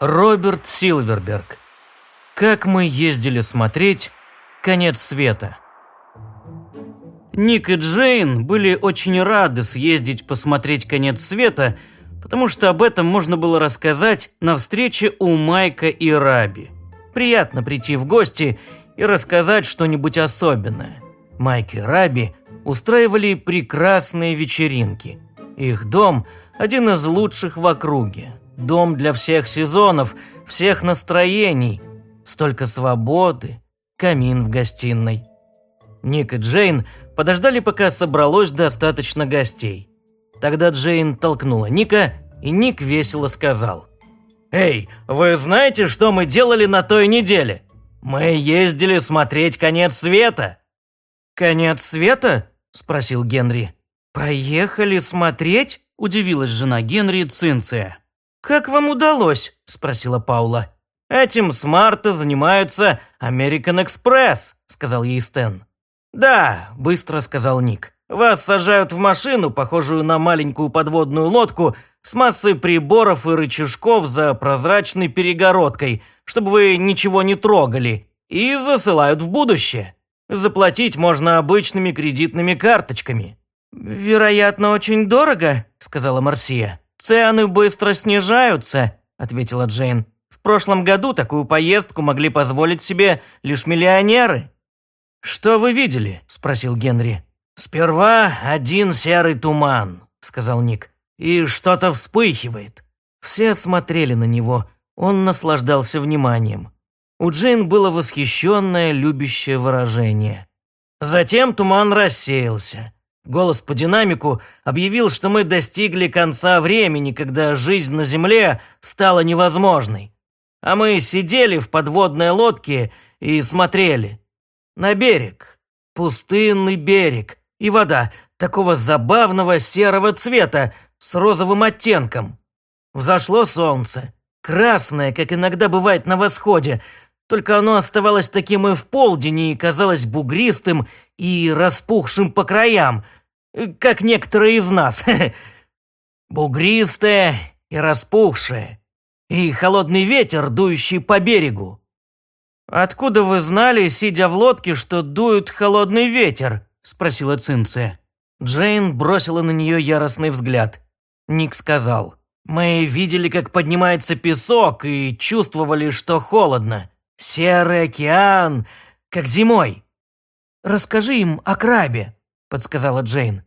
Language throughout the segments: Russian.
Роберт Силверберг. Как мы ездили смотреть «Конец света». Ник и Джейн были очень рады съездить посмотреть «Конец света», потому что об этом можно было рассказать на встрече у Майка и Раби. Приятно прийти в гости и рассказать что-нибудь особенное. Майк и Раби устраивали прекрасные вечеринки. Их дом – один из лучших в округе. Дом для всех сезонов, всех настроений. Столько свободы, камин в гостиной. Ник и Джейн подождали, пока собралось достаточно гостей. Тогда Джейн толкнула Ника, и Ник весело сказал. «Эй, вы знаете, что мы делали на той неделе? Мы ездили смотреть конец света». «Конец света?» – спросил Генри. «Поехали смотреть?» – удивилась жена Генри Цинция. «Как вам удалось?» – спросила Паула. «Этим с марта занимаются American Express», – сказал ей Стэн. «Да», – быстро сказал Ник. «Вас сажают в машину, похожую на маленькую подводную лодку, с массой приборов и рычажков за прозрачной перегородкой, чтобы вы ничего не трогали, и засылают в будущее. Заплатить можно обычными кредитными карточками». «Вероятно, очень дорого», – сказала Марсия. «Цены быстро снижаются», – ответила Джейн. «В прошлом году такую поездку могли позволить себе лишь миллионеры». «Что вы видели?» – спросил Генри. «Сперва один серый туман», – сказал Ник. «И что-то вспыхивает». Все смотрели на него. Он наслаждался вниманием. У Джейн было восхищенное, любящее выражение. Затем туман рассеялся. Голос по динамику объявил, что мы достигли конца времени, когда жизнь на Земле стала невозможной. А мы сидели в подводной лодке и смотрели. На берег. Пустынный берег. И вода такого забавного серого цвета с розовым оттенком. Взошло солнце. Красное, как иногда бывает на восходе, только оно оставалось таким и в полдень и казалось бугристым и распухшим по краям, как некоторые из нас. Бугристое и распухшее, и холодный ветер, дующий по берегу. «Откуда вы знали, сидя в лодке, что дует холодный ветер?» – спросила Цинция. Джейн бросила на нее яростный взгляд. Ник сказал, «Мы видели, как поднимается песок, и чувствовали, что холодно. Серый океан, как зимой. Расскажи им о крабе, подсказала Джейн.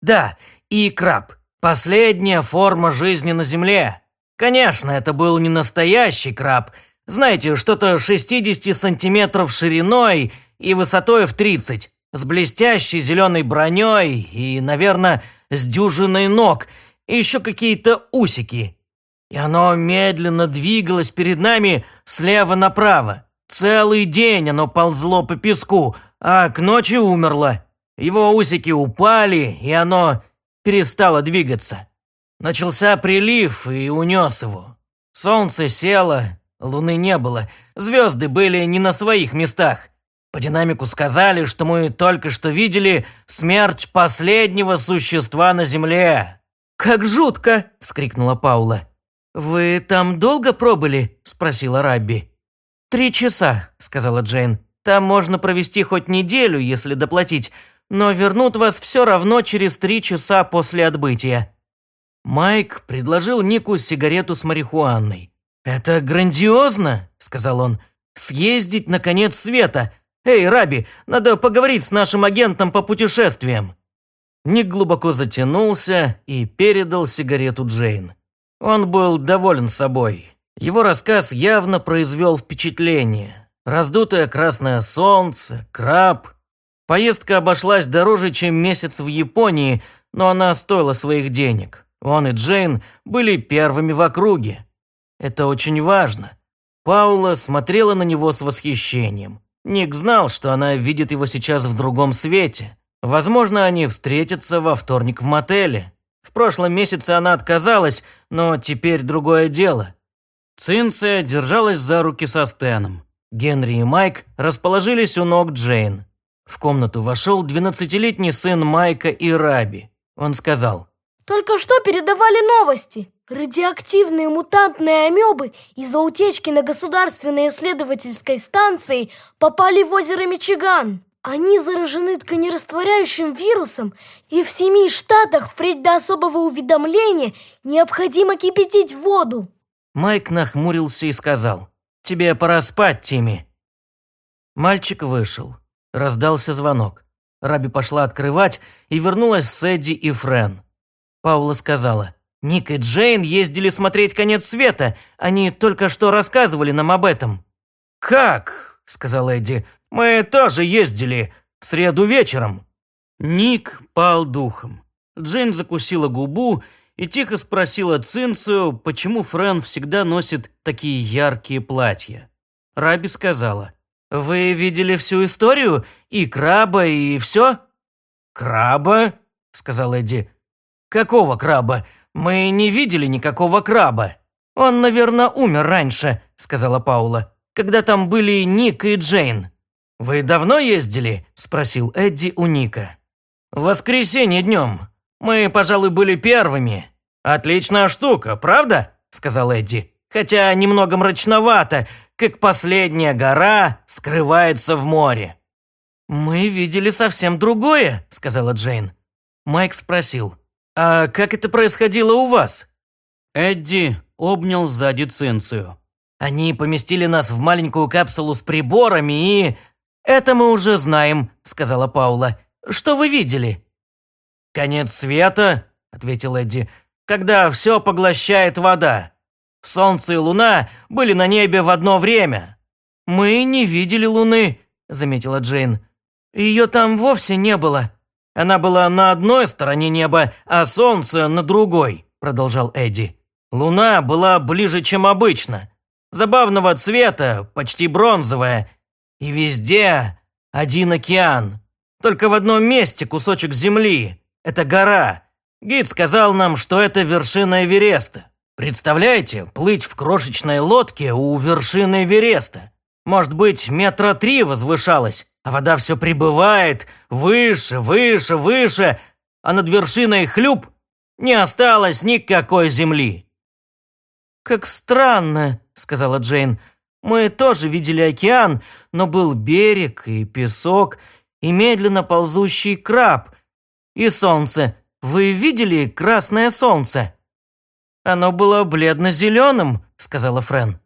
Да, и краб. Последняя форма жизни на Земле. Конечно, это был не настоящий краб. Знаете, что-то 60 сантиметров шириной и высотой в 30, с блестящей зеленой броней и, наверное, с дюжиной ног, и еще какие-то усики. И оно медленно двигалось перед нами слева направо. Целый день оно ползло по песку, а к ночи умерло. Его усики упали, и оно перестало двигаться. Начался прилив и унес его. Солнце село, луны не было, звезды были не на своих местах. По динамику сказали, что мы только что видели смерть последнего существа на Земле. «Как жутко!» – вскрикнула Паула. «Вы там долго пробыли?» – спросила Рабби. «Три часа», – сказала Джейн. «Там можно провести хоть неделю, если доплатить, но вернут вас все равно через три часа после отбытия». Майк предложил Нику сигарету с марихуаной. «Это грандиозно», – сказал он. «Съездить на конец света. Эй, Раби, надо поговорить с нашим агентом по путешествиям». Ник глубоко затянулся и передал сигарету Джейн. Он был доволен собой. Его рассказ явно произвел впечатление. Раздутое красное солнце, краб. Поездка обошлась дороже, чем месяц в Японии, но она стоила своих денег. Он и Джейн были первыми в округе. Это очень важно. Паула смотрела на него с восхищением. Ник знал, что она видит его сейчас в другом свете. Возможно, они встретятся во вторник в мотеле. В прошлом месяце она отказалась, но теперь другое дело. Цинция держалась за руки со Стэном. Генри и Майк расположились у ног Джейн. В комнату вошел двенадцатилетний сын Майка и Раби. Он сказал. «Только что передавали новости. Радиоактивные мутантные амебы из-за утечки на государственной исследовательской станции попали в озеро Мичиган. Они заражены тканерастворяющим вирусом, и в семи штатах впредь до особого уведомления необходимо кипятить воду. Майк нахмурился и сказал, «Тебе пора спать, Тимми». Мальчик вышел. Раздался звонок. Раби пошла открывать и вернулась с Эдди и Френ. Паула сказала, «Ник и Джейн ездили смотреть конец света. Они только что рассказывали нам об этом». «Как?» – сказал Эдди. «Мы тоже ездили. В среду вечером». Ник пал духом. Джейн закусила губу и тихо спросила Цинцию, почему Френ всегда носит такие яркие платья. Раби сказала, «Вы видели всю историю? И краба, и все?» «Краба?» – сказал Эдди. «Какого краба? Мы не видели никакого краба». «Он, наверное, умер раньше», – сказала Паула, «когда там были Ник и Джейн». «Вы давно ездили?» – спросил Эдди у Ника. «В воскресенье днем. Мы, пожалуй, были первыми. Отличная штука, правда?» – сказал Эдди. «Хотя немного мрачновато, как последняя гора скрывается в море». «Мы видели совсем другое», – сказала Джейн. Майк спросил, «А как это происходило у вас?» Эдди обнял сзади Цинцию. «Они поместили нас в маленькую капсулу с приборами и...» «Это мы уже знаем», – сказала Паула. «Что вы видели?» «Конец света», – ответил Эдди, – «когда все поглощает вода. Солнце и луна были на небе в одно время». «Мы не видели луны», – заметила Джейн. «Ее там вовсе не было». «Она была на одной стороне неба, а солнце на другой», – продолжал Эдди. «Луна была ближе, чем обычно. Забавного цвета, почти бронзовая. И везде один океан. Только в одном месте кусочек земли. Это гора. Гид сказал нам, что это вершина Эвереста. Представляете, плыть в крошечной лодке у вершины Эвереста. Может быть, метра три возвышалась, а вода все прибывает, выше, выше, выше, а над вершиной хлюп, не осталось никакой земли. «Как странно», — сказала Джейн. «Мы тоже видели океан, но был берег и песок, и медленно ползущий краб, и солнце. Вы видели красное солнце?» «Оно было бледно-зеленым», – сказала Френ.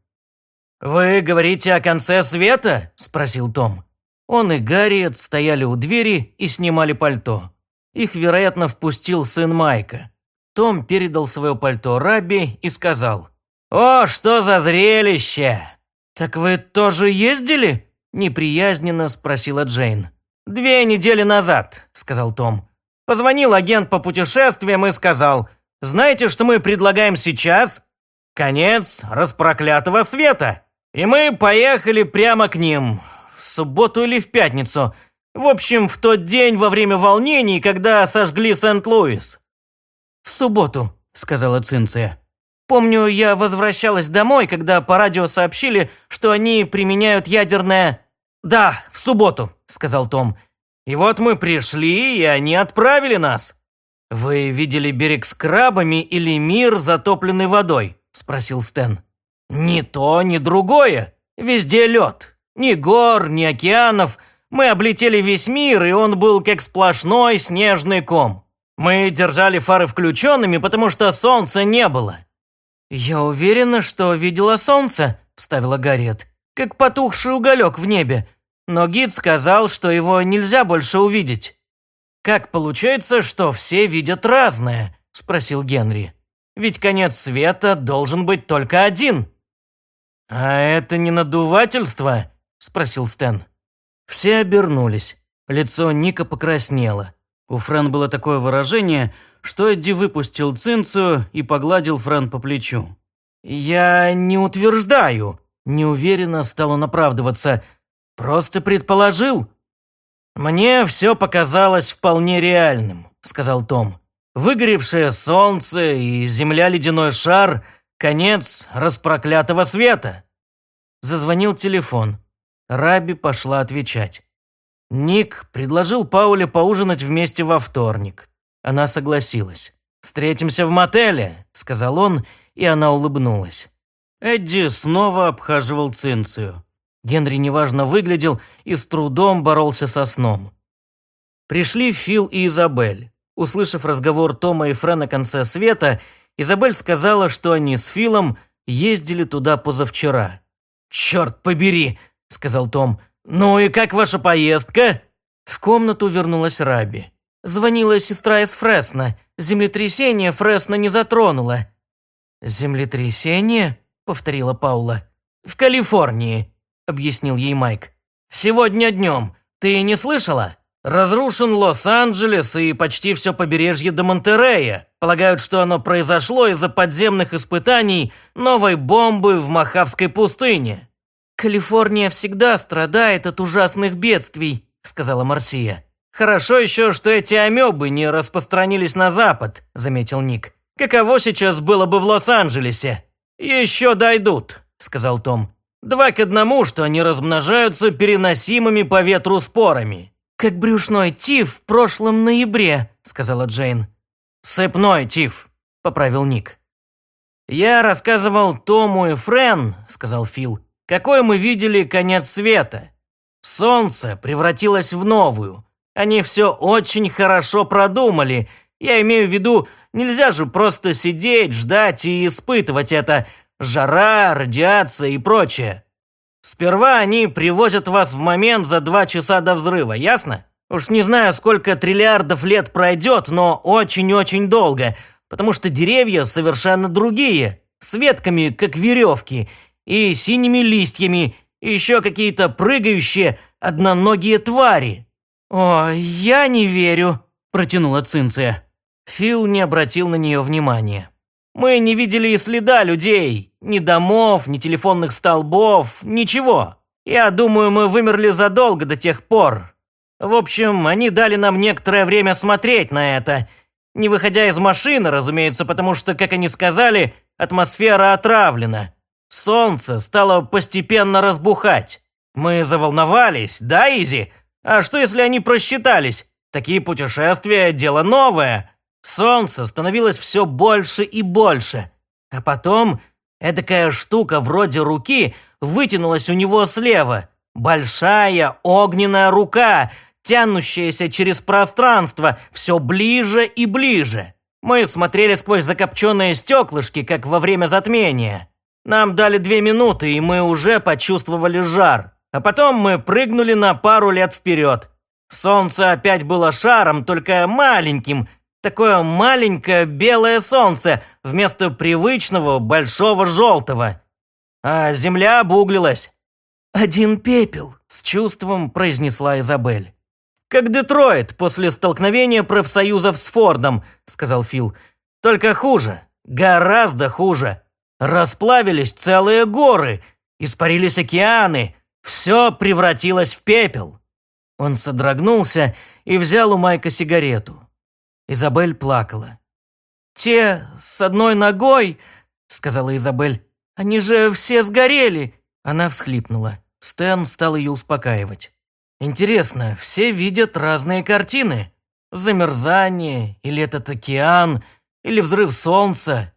«Вы говорите о конце света?» – спросил Том. Он и Гарриет стояли у двери и снимали пальто. Их, вероятно, впустил сын Майка. Том передал свое пальто Рабби и сказал. «О, что за зрелище!» «Так вы тоже ездили?» – неприязненно спросила Джейн. «Две недели назад», – сказал Том. Позвонил агент по путешествиям и сказал – знаете, что мы предлагаем сейчас? Конец распроклятого света. И мы поехали прямо к ним. В субботу или в пятницу. В общем, в тот день во время волнений, когда сожгли Сент-Луис. «В субботу», — сказала Цинция. «Помню, я возвращалась домой, когда по радио сообщили, что они применяют ядерное...» «Да, в субботу», — сказал Том. «И вот мы пришли, и они отправили нас». «Вы видели берег с крабами или мир, затопленный водой?» – спросил Стэн. «Ни то, ни другое. Везде лед. Ни гор, ни океанов. Мы облетели весь мир, и он был как сплошной снежный ком. Мы держали фары включенными, потому что солнца не было». «Я уверена, что видела солнце», – вставила Гарриет, – «как потухший уголек в небе. Но гид сказал, что его нельзя больше увидеть». «Как получается, что все видят разное?» – спросил Генри. «Ведь конец света должен быть только один». «А это не надувательство?» – спросил Стэн. Все обернулись. Лицо Ника покраснело. У Френ было такое выражение, что Эдди выпустил цинцию и погладил Френ по плечу. «Я не утверждаю», – неуверенно стал он оправдываться. «Просто предположил». «Мне все показалось вполне реальным», – сказал Том. «Выгоревшее солнце и земля-ледяной шар – конец распроклятого света». Зазвонил телефон. Раби пошла отвечать. Ник предложил Пауле поужинать вместе во вторник. Она согласилась. «Встретимся в мотеле», – сказал он, и она улыбнулась. Эдди снова обхаживал Цинцию. Генри неважно выглядел и с трудом боролся со сном. Пришли Фил и Изабель. Услышав разговор Тома и Френа на конце света, Изабель сказала, что они с Филом ездили туда позавчера. «Черт побери!» – сказал Том. «Ну и как ваша поездка?» В комнату вернулась Раби. Звонила сестра из Фресно. Землетрясение Фресно не затронуло. «Землетрясение?» – повторила Паула. «В Калифорнии», – объяснил ей Майк. «Сегодня днем. Ты не слышала?» Разрушен Лос-Анджелес и почти все побережье до Монтерея. Полагают, что оно произошло из-за подземных испытаний новой бомбы в Махавской пустыне. «Калифорния всегда страдает от ужасных бедствий», – сказала Марсия. «Хорошо еще, что эти амебы не распространились на запад», – заметил Ник. «Каково сейчас было бы в Лос-Анджелесе?» «Еще дойдут», – сказал Том. «Два к одному, что они размножаются переносимыми по ветру спорами». «Как брюшной тиф в прошлом ноябре», – сказала Джейн. «Сыпной тиф», – поправил Ник. «Я рассказывал Тому и Френ», – сказал Фил, – «какой мы видели конец света. Солнце превратилось в новую. Они все очень хорошо продумали. Я имею в виду, нельзя же просто сидеть, ждать и испытывать это. Жара, радиация и прочее. Сперва они привозят вас в момент за два часа до взрыва, ясно? Уж не знаю, сколько триллиардов лет пройдет, но очень-очень долго, потому что деревья совершенно другие, с ветками, как веревки, и синими листьями, и еще какие-то прыгающие одноногие твари. «О, я не верю», – протянула Цинция. Фил не обратил на нее внимания. Мы не видели и следа людей, ни домов, ни телефонных столбов, ничего. Я думаю, мы вымерли задолго до тех пор. В общем, они дали нам некоторое время смотреть на это. Не выходя из машины, разумеется, потому что, как они сказали, атмосфера отравлена. Солнце стало постепенно разбухать. Мы заволновались, да, Изи? А что, если они просчитались? Такие путешествия – дело новое. Солнце становилось все больше и больше. А потом эдакая штука вроде руки вытянулась у него слева. Большая огненная рука, тянущаяся через пространство все ближе и ближе. Мы смотрели сквозь закопченные стеклышки, как во время затмения. Нам дали две минуты, и мы уже почувствовали жар. А потом мы прыгнули на пару лет вперед. Солнце опять было шаром, только маленьким, Такое маленькое белое солнце вместо привычного большого желтого. А земля обуглилась. «Один пепел», – с чувством произнесла Изабель. «Как Детройт после столкновения профсоюзов с Фордом», – сказал Фил. «Только хуже, гораздо хуже. Расплавились целые горы, испарились океаны, все превратилось в пепел». Он содрогнулся и взял у Майка сигарету. Изабель плакала. «Те с одной ногой», — сказала Изабель, — «они же все сгорели». Она всхлипнула. Стэн стал ее успокаивать. «Интересно, все видят разные картины? Замерзание, или этот океан, или взрыв солнца?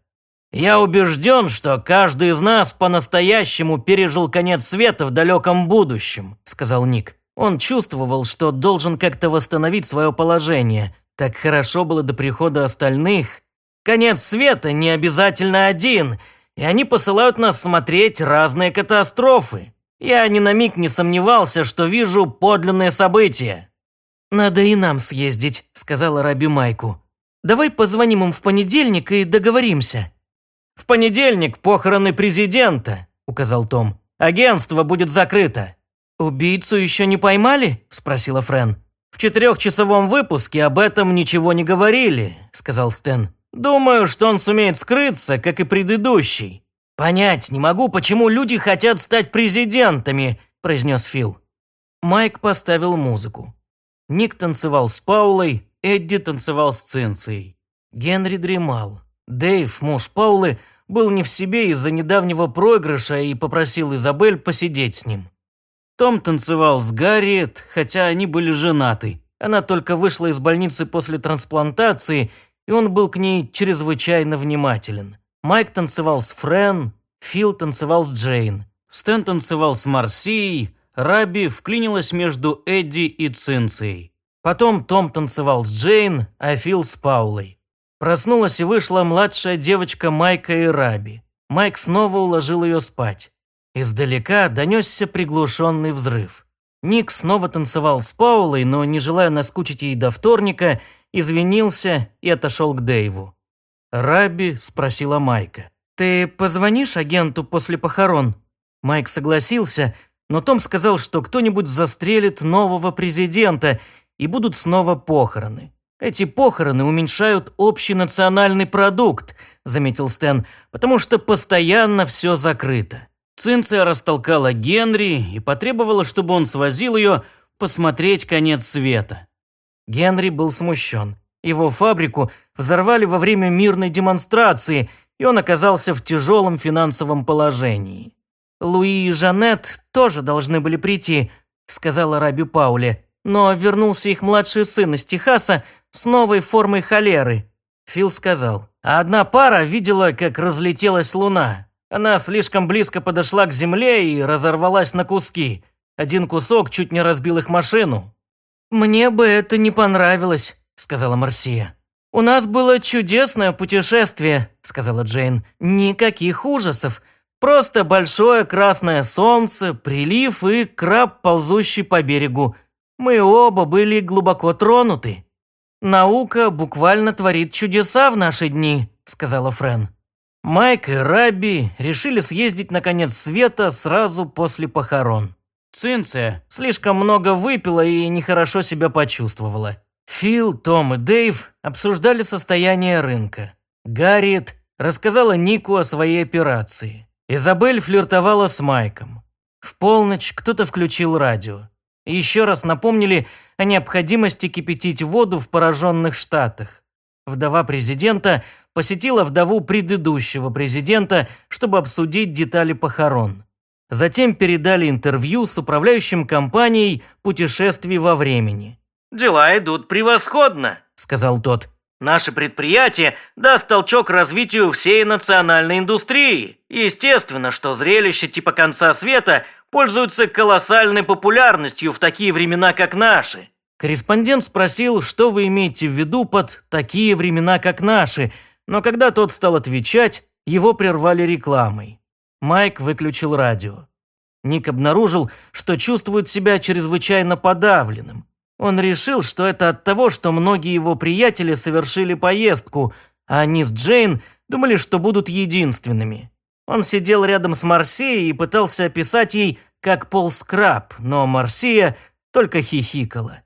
Я убежден, что каждый из нас по-настоящему пережил конец света в далеком будущем», — сказал Ник. Он чувствовал, что должен как-то восстановить свое положение, так хорошо было до прихода остальных. Конец света не обязательно один, и они посылают нас смотреть разные катастрофы. Я ни на миг не сомневался, что вижу подлинные события. «Надо и нам съездить», – сказала Раби Майку. «Давай позвоним им в понедельник и договоримся». «В понедельник похороны президента», – указал Том. «Агентство будет закрыто». «Убийцу еще не поймали?» – спросила Френ. «В четырехчасовом выпуске об этом ничего не говорили», – сказал Стэн. «Думаю, что он сумеет скрыться, как и предыдущий». «Понять не могу, почему люди хотят стать президентами», – произнес Фил. Майк поставил музыку. Ник танцевал с Паулой, Эдди танцевал с Цинцией. Генри дремал. Дэйв, муж Паулы, был не в себе из-за недавнего проигрыша и попросил Изабель посидеть с ним. Том танцевал с Гарриет, хотя они были женаты. Она только вышла из больницы после трансплантации и он был к ней чрезвычайно внимателен. Майк танцевал с Френ, Фил танцевал с Джейн, Стэн танцевал с Марсией, Раби вклинилась между Эдди и Цинцией. Потом Том танцевал с Джейн, а Фил с Паулой. Проснулась и вышла младшая девочка Майка и Раби. Майк снова уложил ее спать. Издалека донесся приглушенный взрыв. Ник снова танцевал с Паулой, но, не желая наскучить ей до вторника, извинился и отошел к Дэйву. Раби спросила Майка. «Ты позвонишь агенту после похорон?» Майк согласился, но Том сказал, что кто-нибудь застрелит нового президента, и будут снова похороны. «Эти похороны уменьшают общий национальный продукт», – заметил Стэн, «потому что постоянно все закрыто». Цинция растолкала Генри и потребовала, чтобы он свозил ее посмотреть конец света. Генри был смущен. Его фабрику взорвали во время мирной демонстрации, и он оказался в тяжелом финансовом положении. «Луи и Жанет тоже должны были прийти», – сказала Раби Пауле, «но вернулся их младший сын из Техаса с новой формой холеры». Фил сказал, «А одна пара видела, как разлетелась луна. Она слишком близко подошла к земле и разорвалась на куски. Один кусок чуть не разбил их машину. «Мне бы это не понравилось», – сказала Марсия. «У нас было чудесное путешествие», – сказала Джейн. «Никаких ужасов. Просто большое красное солнце, прилив и краб, ползущий по берегу. Мы оба были глубоко тронуты». «Наука буквально творит чудеса в наши дни», – сказала Френ. Майк и Раби решили съездить на конец света сразу после похорон. Цинция слишком много выпила и нехорошо себя почувствовала. Фил, Том и Дэйв обсуждали состояние рынка. Гарриет рассказала Нику о своей операции. Изабель флиртовала с Майком. В полночь кто-то включил радио. еще раз напомнили о необходимости кипятить воду в пораженных штатах. Вдова президента посетила вдову предыдущего президента, чтобы обсудить детали похорон. Затем передали интервью с управляющим компанией путешествий во времени. «Дела идут превосходно», – сказал тот. «Наше предприятие даст толчок развитию всей национальной индустрии. Естественно, что зрелище типа конца света пользуются колоссальной популярностью в такие времена, как наши. Корреспондент спросил, что вы имеете в виду под «такие времена, как наши», но когда тот стал отвечать, его прервали рекламой. Майк выключил радио. Ник обнаружил, что чувствует себя чрезвычайно подавленным. Он решил, что это от того, что многие его приятели совершили поездку, а они с Джейн думали, что будут единственными. Он сидел рядом с Марсией и пытался описать ей, как Пол Скраб, но Марсия только хихикала.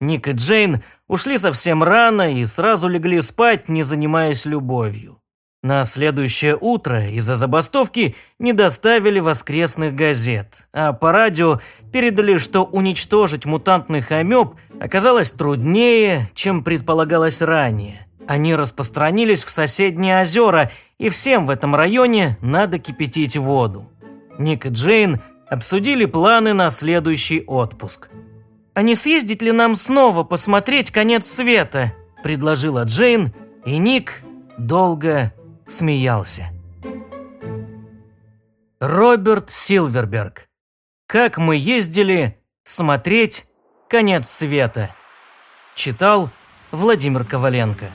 Ник и Джейн ушли совсем рано и сразу легли спать, не занимаясь любовью. На следующее утро из-за забастовки не доставили воскресных газет, а по радио передали, что уничтожить мутантных амеб оказалось труднее, чем предполагалось ранее. Они распространились в соседние озера, и всем в этом районе надо кипятить воду. Ник и Джейн обсудили планы на следующий отпуск – «А не съездить ли нам снова посмотреть конец света?» – предложила Джейн, и Ник долго смеялся. Роберт Силверберг. Как мы ездили смотреть конец света. Читал Владимир Коваленко.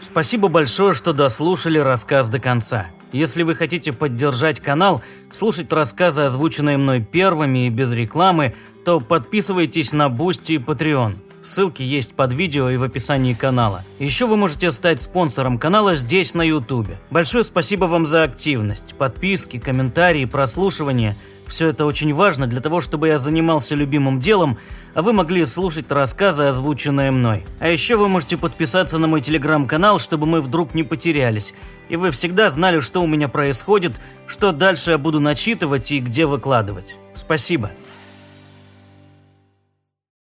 Спасибо большое, что дослушали рассказ до конца. Если вы хотите поддержать канал, слушать рассказы, озвученные мной первыми и без рекламы, то подписывайтесь на Boosty и Patreon. Ссылки есть под видео и в описании канала. Еще вы можете стать спонсором канала здесь на YouTube. Большое спасибо вам за активность, подписки, комментарии, прослушивание – все это очень важно для того, чтобы я занимался любимым делом, а вы могли слушать рассказы, озвученные мной. А еще вы можете подписаться на мой телеграм-канал, чтобы мы вдруг не потерялись. И вы всегда знали, что у меня происходит, что дальше я буду начитывать и где выкладывать. Спасибо.